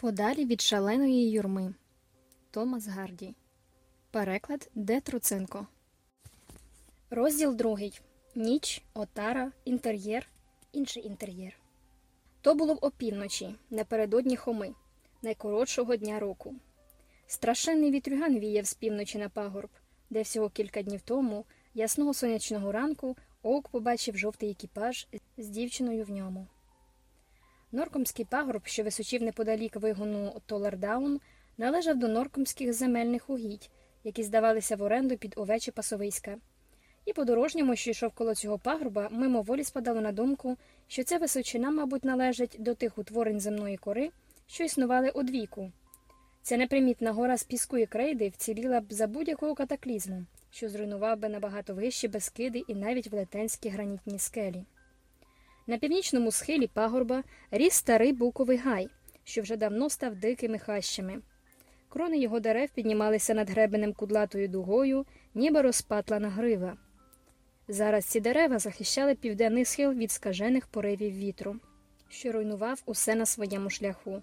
Подалі від шаленої юрми. Томас Гарді. Переклад Де Труценко. Розділ другий. Ніч, отара, інтер'єр, інший інтер'єр. То було в опівночі, напередодні хоми, найкоротшого дня року. Страшенний вітрюган віяв з півночі на пагорб, де всього кілька днів тому, ясного сонячного ранку, Оук побачив жовтий екіпаж з дівчиною в ньому. Норкомський пагорб, що височив неподалік вигону Толердаун, належав до норкомських земельних угідь, які здавалися в оренду під овечі пасовиська. І подорожньому, що йшов коло цього пагорба, мимоволі спадало на думку, що ця височина, мабуть, належить до тих утворень земної кори, що існували одвіку. Ця непримітна гора з піску і крейди вціліла б за будь-якого катаклізму, що зруйнував би набагато вищі безкиди і навіть велетенські гранітні скелі. На північному схилі пагорба ріс старий буковий гай, що вже давно став дикими хащами. Крони його дерев піднімалися над гребенем кудлатою дугою, ніби розпатлана грива. Зараз ці дерева захищали південний схил від скажених поривів вітру, що руйнував усе на своєму шляху,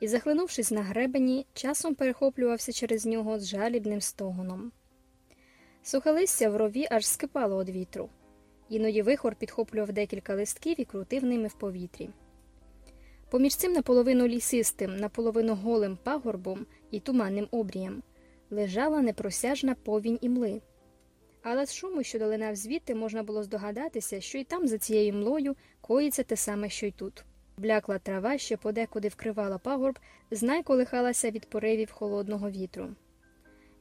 і, захлинувшись на гребені, часом перехоплювався через нього з жалібним стогоном. Сухе листя в рові аж скипало від вітру. Іноді вихор підхоплював декілька листків і крутив ними в повітрі. Поміж цим наполовину лісистим, наполовину голим пагорбом і туманним обрієм лежала непросяжна повінь імли. Але з шуму, що долинав звідти, можна було здогадатися, що і там, за цією млою, коїться те саме, що й тут. Блякла трава, що подекуди вкривала пагорб, знай колихалася від поривів холодного вітру.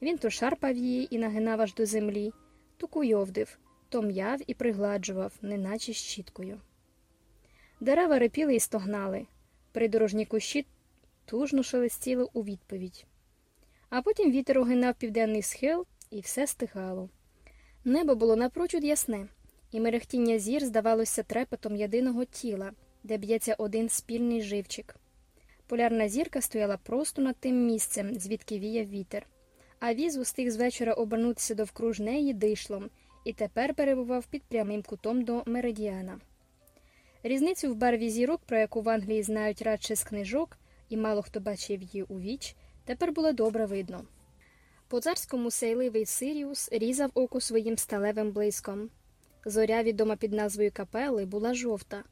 Він то шарпав її і нагинав аж до землі, то куйовдив, то м'яв і пригладжував, неначе щіткою. Дерева репіли і стогнали, придорожні кущі тужно шелестіли у відповідь. А потім вітер огинав південний схил, і все стихало. Небо було напрочуд ясне, і мерехтіння зір здавалося трепетом єдиного тіла, де б'ється один спільний живчик. Полярна зірка стояла просто над тим місцем, звідки віяв вітер, а віз устиг з вечора обернутися довкруж неї дишлом і тепер перебував під прямим кутом до меридіана. Різницю в барві зірок, про яку в Англії знають радше з книжок, і мало хто бачив її у віч, тепер було добре видно. По царському сейливий Сиріус різав око своїм сталевим блиском. Зоря, відома під назвою Капели, була жовта.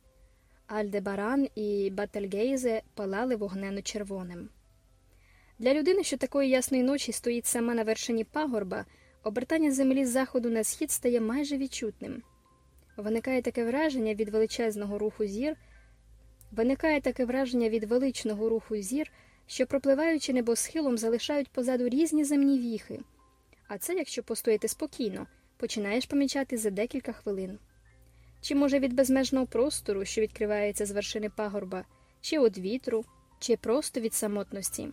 Альдебаран і Бательгейзе палали вогнено червоним. Для людини, що такої ясної ночі стоїть сама на вершині пагорба, обертання землі з заходу на схід стає майже відчутним. Виникає таке враження від величезного руху зір, виникає таке враження від величного руху зір, що, пропливаючи небосхилом, залишають позаду різні земні віхи. А це, якщо постояти спокійно, починаєш помічати за декілька хвилин. Чи, може, від безмежного простору, що відкривається з вершини пагорба, чи від вітру, чи просто від самотності.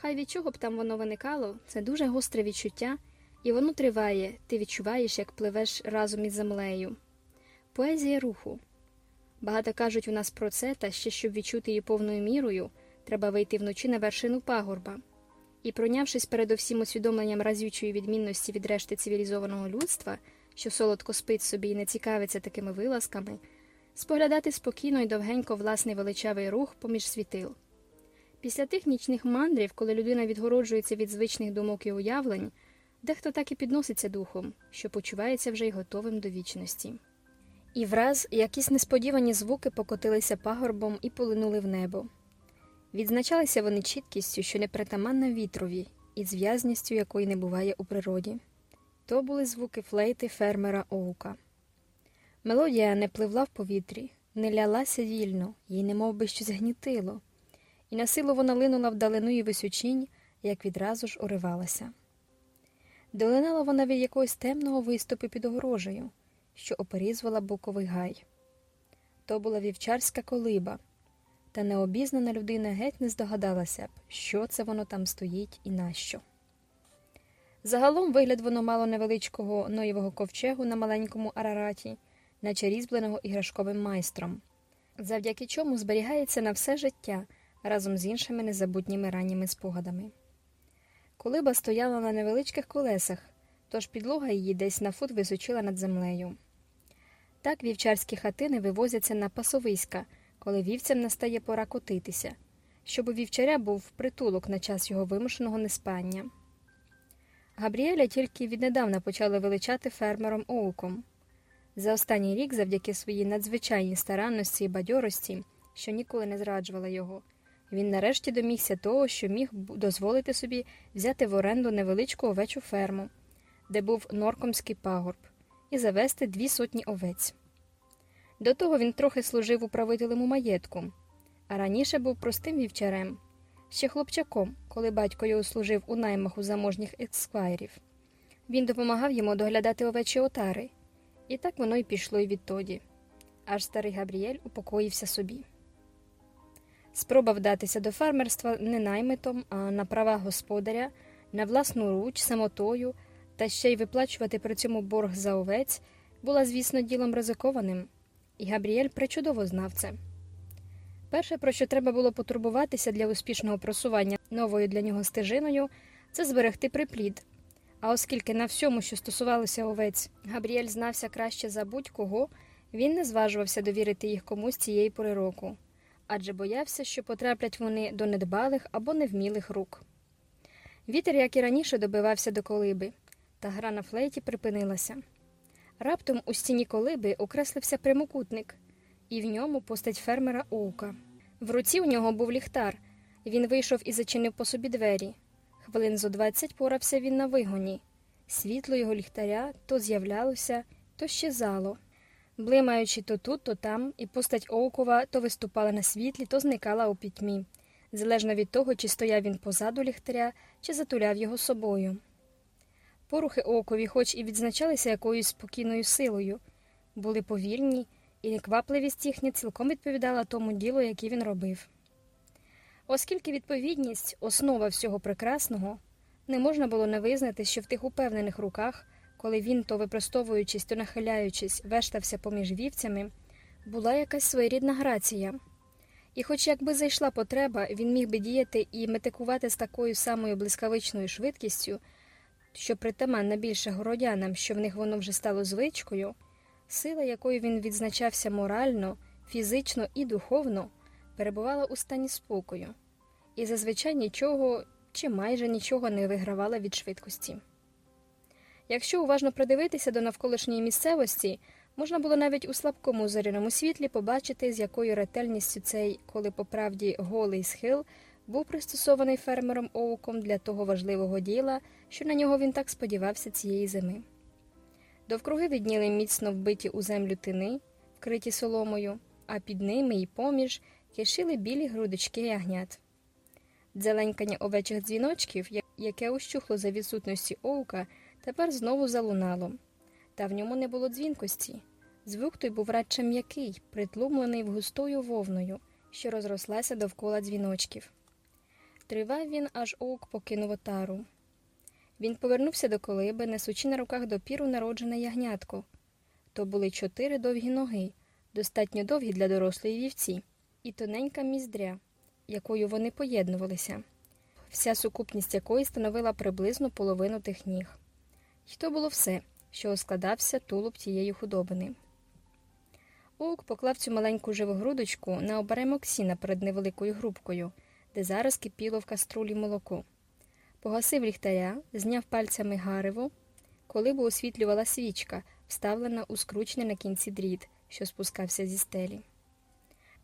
Хай від чого б там воно виникало, це дуже гостре відчуття, і воно триває, ти відчуваєш, як пливеш разом із землею. Поезія руху. Багато кажуть у нас про це, та ще щоб відчути її повною мірою, треба вийти вночі на вершину пагорба. І, пройнявшись передовсім усвідомленням разючої відмінності від решти цивілізованого людства, що солодко спить собі і не цікавиться такими вилазками, споглядати спокійно і довгенько власний величавий рух поміж світил. Після тих нічних мандрів, коли людина відгороджується від звичних думок і уявлень, дехто так і підноситься духом, що почувається вже й готовим до вічності. І враз якісь несподівані звуки покотилися пагорбом і полинули в небо. Відзначалися вони чіткістю, що непритаманна вітрові, і зв'язністю якої не буває у природі. То були звуки флейти фермера Оука. Мелодія не пливла в повітрі, не лялася вільно, їй немов би щось гнітило, і на силу вона линула вдалину і височінь, як відразу ж уривалася. Долинала вона від якогось темного виступу під огорожею, що оперізувала буковий гай. То була вівчарська колиба, та необізнана людина геть не здогадалася б, що це воно там стоїть і нащо. Загалом вигляд воно мало невеличкого ноєвого ковчегу на маленькому арараті, наче різьбленого іграшковим майстром, завдяки чому зберігається на все життя разом з іншими незабутніми ранніми спогадами. Колиба стояла на невеличких колесах, тож підлога її десь на фут височила над землею. Так вівчарські хатини вивозяться на пасовиська, коли вівцям настає пора котитися, щоб у вівчаря був притулок на час його вимушеного неспання. Габріеля тільки віднедавна почали величати фермером Оуком. За останній рік, завдяки своїй надзвичайній старанності і бадьорості, що ніколи не зраджувала його, він нарешті домігся того, що міг дозволити собі взяти в оренду невеличку овечу ферму, де був норкомський пагорб, і завести дві сотні овець. До того він трохи служив управителем у маєтку, а раніше був простим вівчарем, ще хлопчаком, коли батько його служив у наймах у заможніх ексквайрів. Він допомагав йому доглядати овечі отари, і так воно й пішло й відтоді, аж старий Габріель упокоївся собі. Спроба вдатися до фермерства не наймитом, а на права господаря, на власну руч, самотою, та ще й виплачувати при цьому борг за овець була, звісно, ділом ризикованим, і Габріель причудово знав це. Перше, про що треба було потурбуватися для успішного просування новою для нього стежиною, це зберегти приплід. А оскільки на всьому, що стосувалося овець, Габріель знався краще за будь-кого, він не зважувався довірити їх комусь цієї пори року, адже боявся, що потраплять вони до недбалих або невмілих рук. Вітер, як і раніше, добивався до колиби, та гра на флейті припинилася. Раптом у стіні колиби окреслився прямокутник, і в ньому постать фермера Оука. В руці у нього був ліхтар, він вийшов і зачинив по собі двері. Хвилин зо двадцять порався він на вигоні. Світло його ліхтаря то з'являлося, то щезало. Блимаючи то тут, то там, і постать Оукова то виступала на світлі, то зникала у пітьмі, залежно від того, чи стояв він позаду ліхтаря, чи затуляв його собою. Порухи Оукові, хоч і відзначалися якоюсь спокійною силою, були повільні, і неквапливість їхня цілком відповідала тому ділу, яке він робив. Оскільки відповідність основа всього прекрасного, не можна було не визнати, що в тих упевнених руках, коли він, то випростовуючись, то нахиляючись, вештався поміж вівцями, була якась своєрідна грація. І, хоч якби зайшла потреба, він міг би діяти і метикувати з такою самою блискавичною швидкістю, що притаманна більше городянам, що в них воно вже стало звичкою, сила, якою він відзначався морально, фізично і духовно перебувала у стані спокою, і зазвичай нічого чи майже нічого не вигравала від швидкості. Якщо уважно придивитися до навколишньої місцевості, можна було навіть у слабкому зоряному світлі побачити, з якою ретельністю цей, коли по правді голий схил, був пристосований фермером Оуком для того важливого діла, що на нього він так сподівався цієї зими. Довкруги відніли міцно вбиті у землю тини, вкриті соломою, а під ними й поміж кишили білі грудочки ягнят. Дзеленькання овечих дзвіночків, яке ущухло за відсутності оука, тепер знову залунало, та в ньому не було дзвінкості. Звук той був радше м'який, притлумлений в густою вовною, що розрослася довкола дзвіночків. Тривав він, аж оук покинув отару. Він повернувся до колиби, несучи на руках допіру народжене ягнятко. То були чотири довгі ноги, достатньо довгі для дорослої вівці і тоненька міздря, якою вони поєднувалися, вся сукупність якої становила приблизно половину тих ніг. І то було все, що складався тулуб тієї худобини. Оук поклав цю маленьку живу грудочку на оберемок сіна перед невеликою грубкою, де зараз кипіло в каструлі молоко. Погасив ліхтаря, зняв пальцями гареву, коли б освітлювала свічка, вставлена у скручений на кінці дріт, що спускався зі стелі.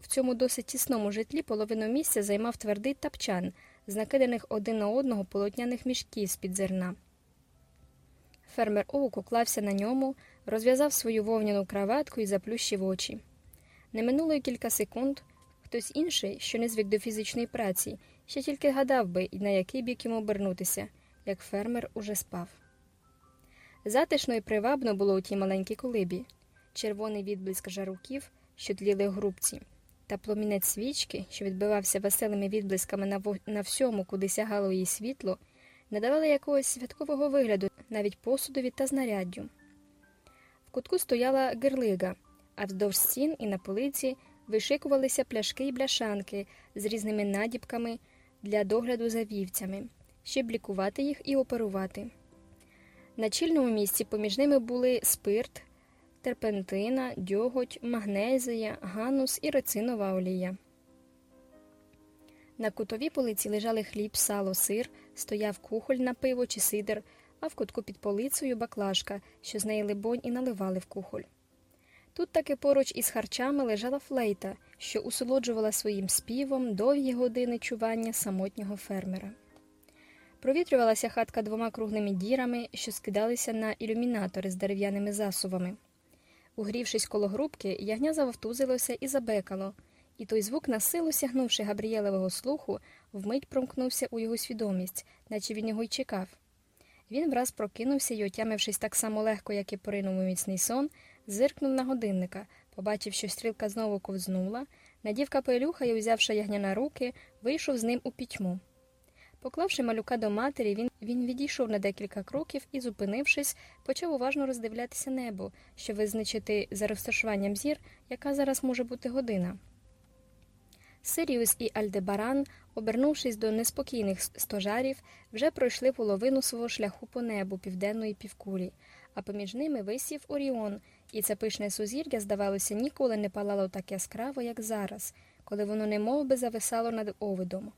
В цьому досить тісному житлі половину місця займав твердий тапчан з накиданих один на одного полотняних мішків з під зерна. Фермер Оук уклався на ньому, розв'язав свою вовняну краватку і заплющив очі. Не минуло й кілька секунд. Хтось інший, що не звик до фізичної праці, ще тільки гадав би, на який бік йому обернутися, як фермер уже спав. Затишно і привабно було у тій маленькій колибі, червоний відблиск жаруків, що тліли грубці та пломінець свічки, що відбивався веселими відблисками на всьому, куди сягало її світло, не давали якогось святкового вигляду навіть посудові та знаряддю. В кутку стояла герлига, а вздовж стін і на полиці вишикувалися пляшки й бляшанки з різними надібками для догляду за вівцями, щоб лікувати їх і оперувати. На чільному місці поміж ними були спирт, терпентина, дьоготь, магнезія, ганус і рецинова олія. На кутовій полиці лежали хліб, сало, сир, стояв кухоль на пиво чи сидр, а в кутку під полицею баклажка, що з неї, либонь, і наливали в кухоль. Тут таки поруч із харчами лежала флейта, що усолоджувала своїм співом довгі години чування самотнього фермера. Провітрювалася хатка двома круглими дірами, що скидалися на ілюмінатори з дерев'яними засувами. Угрівшись коло грубки, ягня завовтузилося і забекало, і той звук, на силу сягнувши Габрієлевого слуху, вмить промкнувся у його свідомість, наче він його й чекав. Він враз прокинувся і, отямившись так само легко, як і поринув у міцний сон, зиркнув на годинника, побачив, що стрілка знову ковзнула, надів капелюха і, узявши ягня на руки, вийшов з ним у пітьму. Поклавши малюка до матері, він, він відійшов на декілька кроків і, зупинившись, почав уважно роздивлятися небо, щоб визначити за розташуванням зір, яка зараз може бути година. Сиріус і Альдебаран, обернувшись до неспокійних стожарів, вже пройшли половину свого шляху по небу південної півкулі, а поміж ними висів Оріон, і це пишне сузір'я, здавалося, ніколи не палало так яскраво, як зараз, коли воно немов би зависало над овидом.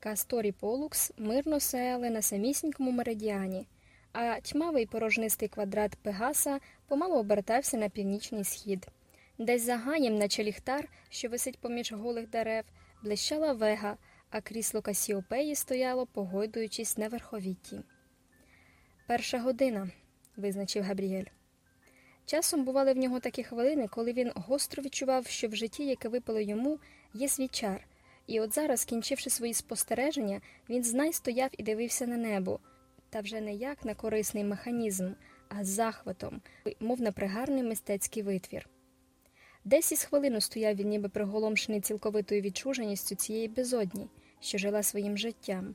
Кастор і Полукс мирно сеяли на самісінькому меридіані, а тьмавий порожнистий квадрат Пегаса помалу обертався на північний схід. Десь за гаєм, наче ліхтар, що висить поміж голих дерев, блищала вега, а крісло Касіопеї стояло, погойдуючись на верховітті. Перша година, визначив Габріель. Часом бували в нього такі хвилини, коли він гостро відчував, що в житті, яке випало йому, є свій чар. І от зараз, кінчивши свої спостереження, він знай стояв і дивився на небо, та вже не як на корисний механізм, а з захватом, мов на пригарний мистецький витвір. Десь із хвилину стояв він, ніби приголомшений цілковитою відчуженістю цієї безодні, що жила своїм життям,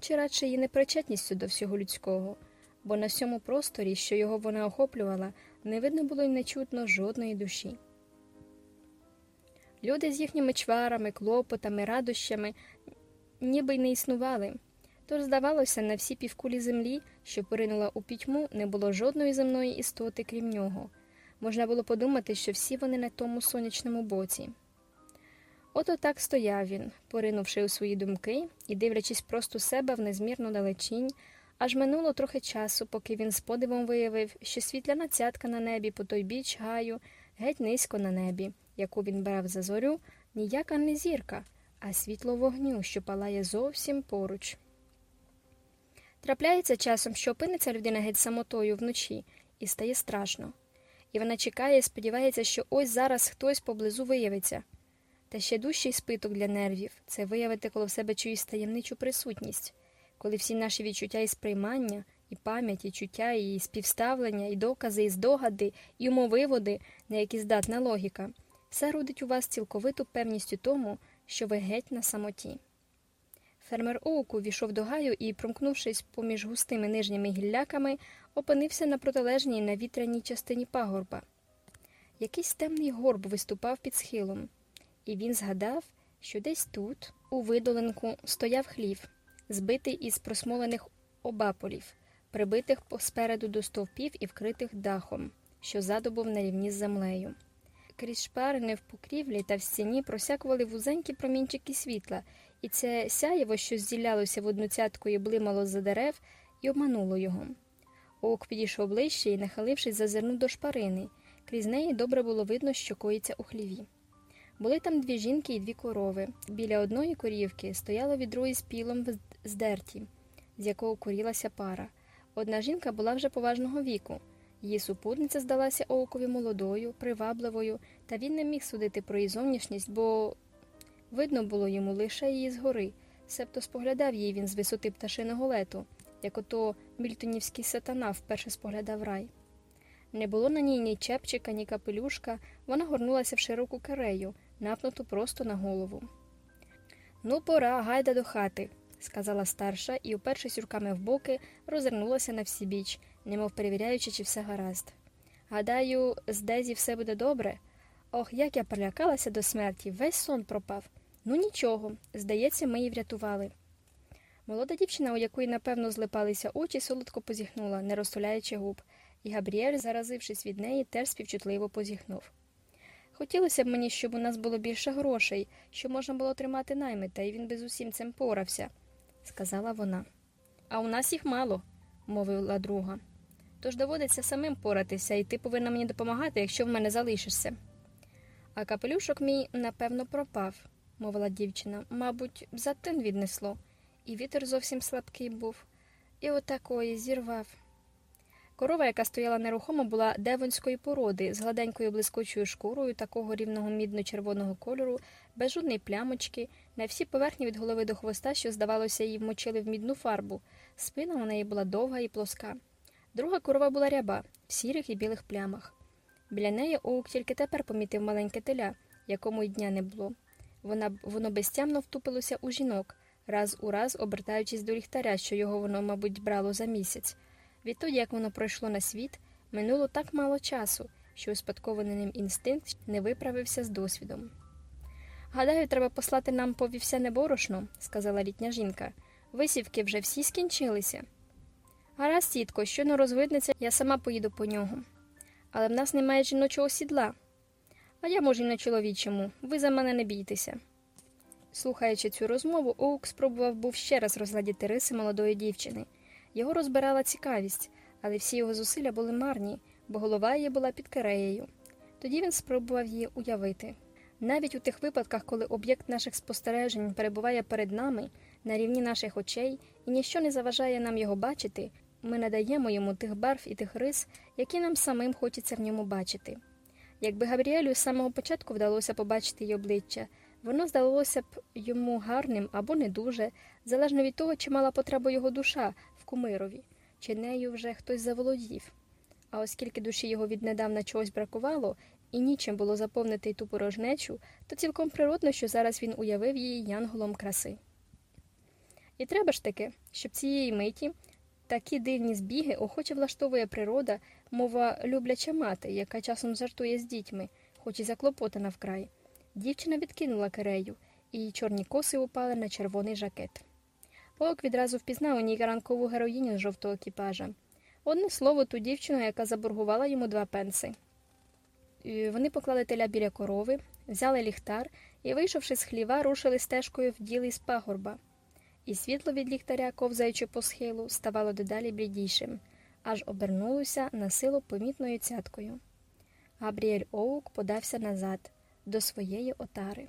чи радше її непричетністю до всього людського, бо на всьому просторі, що його вона охоплювала, не видно було й не чутно жодної душі. Люди з їхніми чварами, клопотами, радощами ніби й не існували. Тож, здавалося, на всі півкулі землі, що поринула у пітьму, не було жодної земної істоти, крім нього. Можна було подумати, що всі вони на тому сонячному боці. Ото так стояв він, поринувши у свої думки і дивлячись просто себе в незмірну далечінь, аж минуло трохи часу, поки він з подивом виявив, що світляна цятка на небі по той біч гаю, геть низько на небі, яку він брав за зорю, ніяка не зірка, а світло вогню, що палає зовсім поруч. Трапляється часом, що опиниться людина геть самотою вночі, і стає страшно. І вона чекає і сподівається, що ось зараз хтось поблизу виявиться. Та ще дужчий спиток для нервів це виявити коло в себе чиюсь таємничу присутність, коли всі наші відчуття і сприймання, і пам'ять, і чуття, і співставлення, і докази, і здогади, і умовиводи, на які здатна логіка, все родить у вас цілковиту певністю тому, що ви геть на самоті. Фермер Оуку війшов до гаю і, промкнувшись поміж густими нижніми гілляками, опинився на протилежній навітряній частині пагорба. Якийсь темний горб виступав під схилом, і він згадав, що десь тут, у видолинку, стояв хлів, збитий із просмолених обаполів, прибитих спереду до стовпів і вкритих дахом, що заду був на рівні з землею. Крізь шпарини в покрівлі та в стіні просякували вузенькі промінчики світла, і це сяєво, що зділялося в одну цятку і блимало за дерев, і обмануло його. Ок підійшов ближче і, нахилившись, зазирнув до шпарини. Крізь неї добре було видно, що коїться у хліві. Були там дві жінки і дві корови. Біля одної корівки стояло відро із пілом з дерті, з якого курілася пара. Одна жінка була вже поважного віку. Її супутниця здалася Оукові молодою, привабливою, та він не міг судити про її зовнішність, бо видно було йому лише її згори, себто споглядав її він з висоти пташиного лету, як ото мільтонівський сатана вперше споглядав рай. Не було на ній ні чепчика, ні капелюшка, вона горнулася в широку карею, напнуту просто на голову. Ну, пора, гайда до хати, сказала старша і, упершись руками в боки, розвернулася на всі біч, немов перевіряючи, чи все гаразд. Гадаю, з Дезі все буде добре. Ох, як я перелякалася до смерті, весь сон пропав. Ну нічого, здається, ми її врятували. Молода дівчина, у якої, напевно, злипалися очі, солодко позіхнула, не розтуляючи губ, і Габріель, заразившись від неї, теж співчутливо позіхнув. Хотілося б мені, щоб у нас було більше грошей, щоб можна було тримати наймита, і він би з усім цим порався, сказала вона. А у нас їх мало, мовила друга. Тож доводиться самим поратися, і ти повинна мені допомагати, якщо в мене залишишся. А капелюшок мій, напевно, пропав, мовила дівчина. Мабуть, затин віднесло, і вітер зовсім слабкий був, і отакої зірвав. Корова, яка стояла нерухомо, була девонської породи з гладенькою блискучою шкурою такого рівного мідно-червоного кольору, без жодної плямочки, на всій поверхні від голови до хвоста, що, здавалося, її вмочили в мідну фарбу. Спина у неї була довга і плоска. Друга корова була ряба, в сірих і білих плямах. Біля неї Оук тільки тепер помітив маленьке теля, якому й дня не було. Вона, воно безтямно втупилося у жінок, раз у раз обертаючись до ліхтаря, що його воно, мабуть, брало за місяць. Відтоді, як воно пройшло на світ, минуло так мало часу, що успадкований ним інстинкт не виправився з досвідом. Гадаю, треба послати нам по вівсяне борошно, сказала літня жінка. Висівки вже всі скінчилися. Гаразд, тітко, щойно розвиднеться, я сама поїду по нього. Але в нас немає жіночого сідла. А я можу й на чоловічому, ви за мене не бійтеся. Слухаючи цю розмову, Оук спробував був ще раз розглядіти риси молодої дівчини. Його розбирала цікавість, але всі його зусилля були марні, бо голова її була під киреєю. Тоді він спробував її уявити. Навіть у тих випадках, коли об'єкт наших спостережень перебуває перед нами на рівні наших очей, і ніщо не заважає нам його бачити, ми надаємо йому тих барв і тих рис, які нам самим хочеться в ньому бачити. Якби Габріелю з самого початку вдалося побачити її обличчя, воно здалося б йому гарним або не дуже, залежно від того, чи мала потребу його душа в кумирові, чи нею вже хтось заволодів. А оскільки душі його віднедавна чогось бракувало, і нічим було заповнити ту порожнечу, то цілком природно, що зараз він уявив її янголом краси. І треба ж таки, щоб цієї миті такі дивні збіги охоче влаштовує природа, мова любляча мати, яка часом жартує з дітьми, хоч і заклопотана вкрай. Дівчина відкинула кирею, і чорні коси упали на червоний жакет. Ок відразу впізнав у ній ранкову героїню з жовтого екіпажа. Одне слово, ту дівчину, яка заборгувала йому два пенси. І Вони поклали теля біля корови, взяли ліхтар і, вийшовши з хліва, рушили стежкою в ділий з пагорба. І світло від ліхтаря, ковзаючи по схилу, ставало дедалі блідішим, аж обернулося на силу помітною цяткою. Габріель Оук подався назад, до своєї отари.